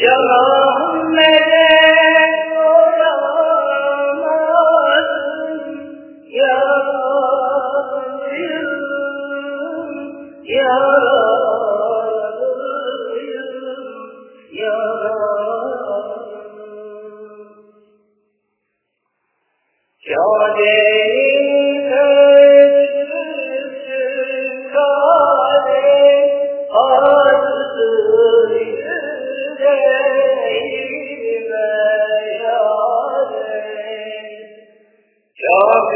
Yeah.